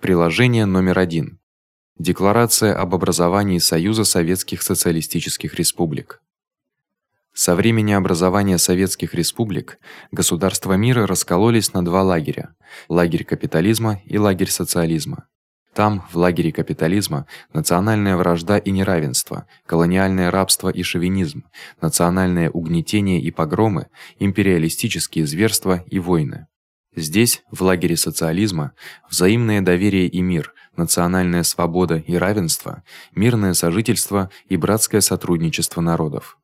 Приложение номер 1. Декларация об образовании Союза советских социалистических республик. Со времени образования советских республик государства мира раскололись на два лагеря: лагерь капитализма и лагерь социализма. Там, в лагере капитализма, национальная вражда и неравенство, колониальное рабство и шовинизм, национальное угнетение и погромы, империалистические зверства и войны. Здесь, в лагере социализма, взаимное доверие и мир, национальная свобода и равенство, мирное сожительство и братское сотрудничество народов.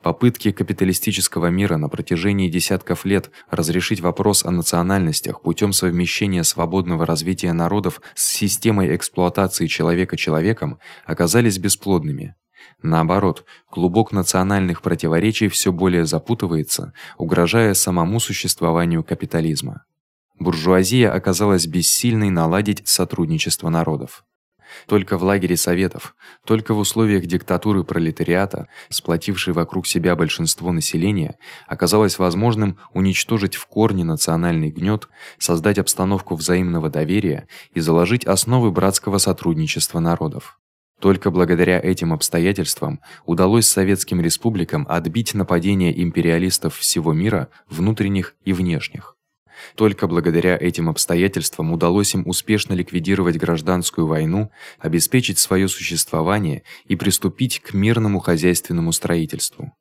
Попытки капиталистического мира на протяжении десятков лет разрешить вопрос о национальностях путём совмещения свободного развития народов с системой эксплуатации человека человеком оказались бесплодными. Наоборот, клубок национальных противоречий всё более запутывается, угрожая самому существованию капитализма. Буржуазия оказалась бессильной наладить сотрудничество народов. Только в лагере советов, только в условиях диктатуры пролетариата, сплотившей вокруг себя большинство населения, оказалось возможным уничтожить в корне национальный гнёт, создать обстановку взаимного доверия и заложить основы братского сотрудничества народов. Только благодаря этим обстоятельствам удалось советским республикам отбить нападения империалистов всего мира, внутренних и внешних. Только благодаря этим обстоятельствам удалось им успешно ликвидировать гражданскую войну, обеспечить своё существование и приступить к мирному хозяйственному строительству.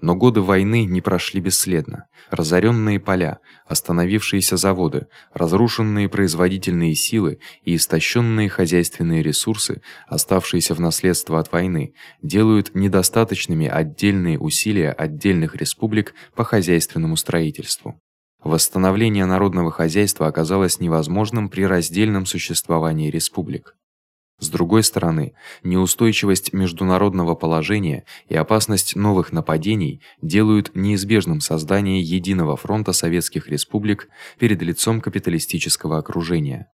Но годы войны не прошли бесследно. Разорённые поля, остановившиеся заводы, разрушенные производительные силы и истощённые хозяйственные ресурсы, оставшиеся в наследство от войны, делают недостаточными отдельные усилия отдельных республик по хозяйственному строительству. Восстановление народного хозяйства оказалось невозможным при раздельном существовании республик. С другой стороны, неустойчивость международного положения и опасность новых нападений делают неизбежным создание единого фронта советских республик перед лицом капиталистического окружения.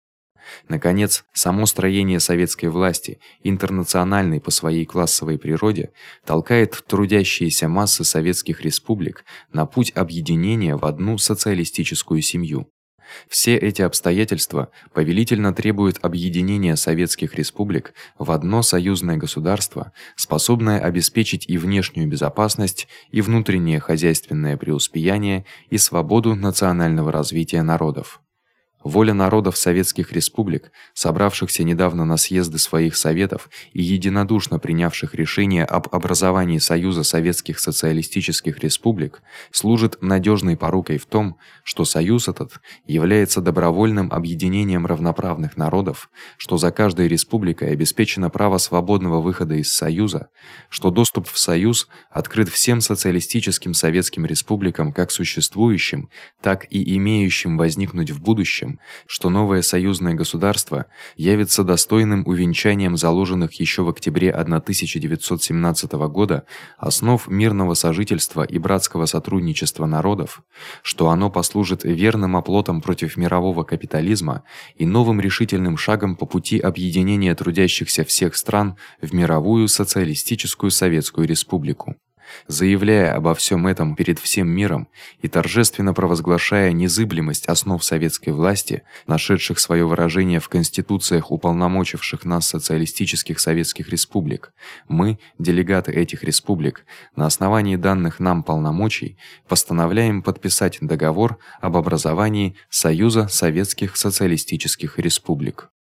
Наконец, само строение советской власти, интернациональной по своей классовой природе, толкает трудящиеся массы советских республик на путь объединения в одну социалистическую семью. Все эти обстоятельства повелительно требуют объединения советских республик в одно союзное государство, способное обеспечить и внешнюю безопасность, и внутреннее хозяйственное преуспеяние, и свободу национального развития народов. Воля народов советских республик, собравшихся недавно на съезды своих советов и единодушно принявших решение об образовании Союза советских социалистических республик, служит надёжной порукой в том, что союз этот является добровольным объединением равноправных народов, что за каждой республикой обеспечено право свободного выхода из союза, что доступ в союз открыт всем социалистическим советским республикам как существующим, так и имеющим возникнуть в будущем что новое союзное государство явится достойным увенчанием заложенных ещё в октябре 1917 года основ мирного сожительства и братского сотрудничества народов, что оно послужит верным оплотом против мирового капитализма и новым решительным шагом по пути объединения трудящихся всех стран в мировую социалистическую советскую республику заявляя обо всем этом перед всем миром и торжественно провозглашая незыблемость основ советской власти, нашедших своё выражение в конституциях уполномочивших нас социалистических советских республик, мы, делегаты этих республик, на основании данных нам полномочий, постановляем подписать договор об образовании Союза советских социалистических республик.